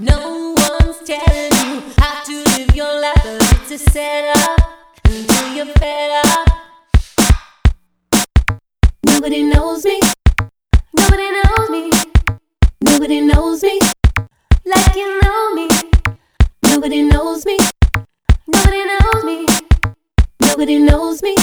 No one's telling you how to live your life, but it's a setup until you're fed up. Nobody knows me. Nobody knows me. Nobody knows me like you know me. Nobody knows me. Nobody knows me. Nobody knows me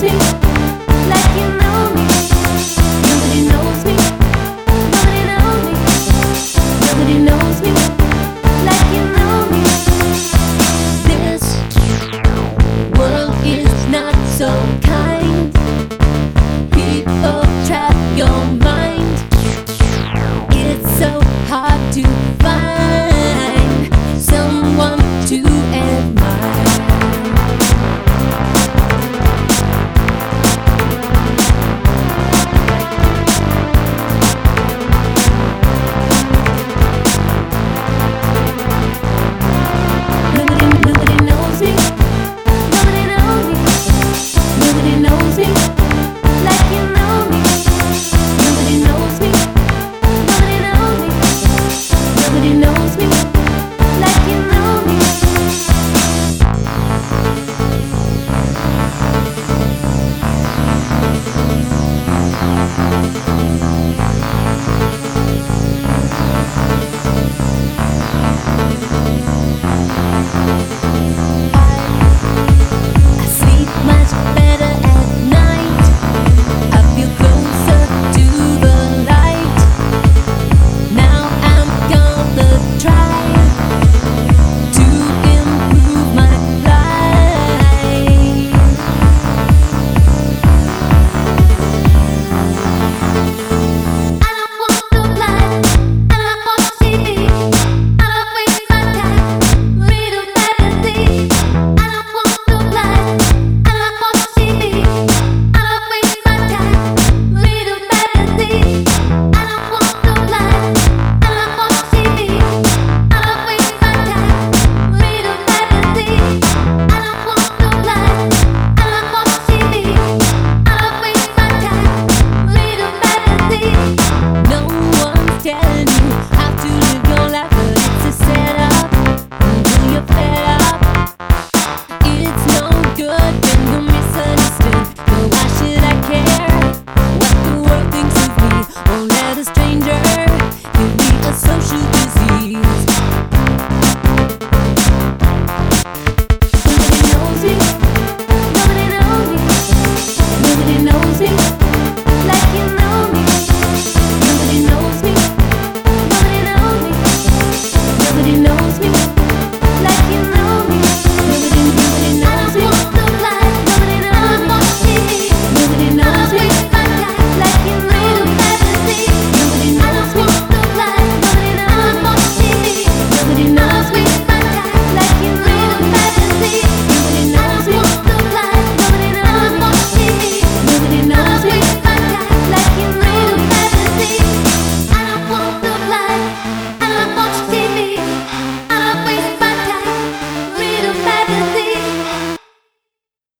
Nobody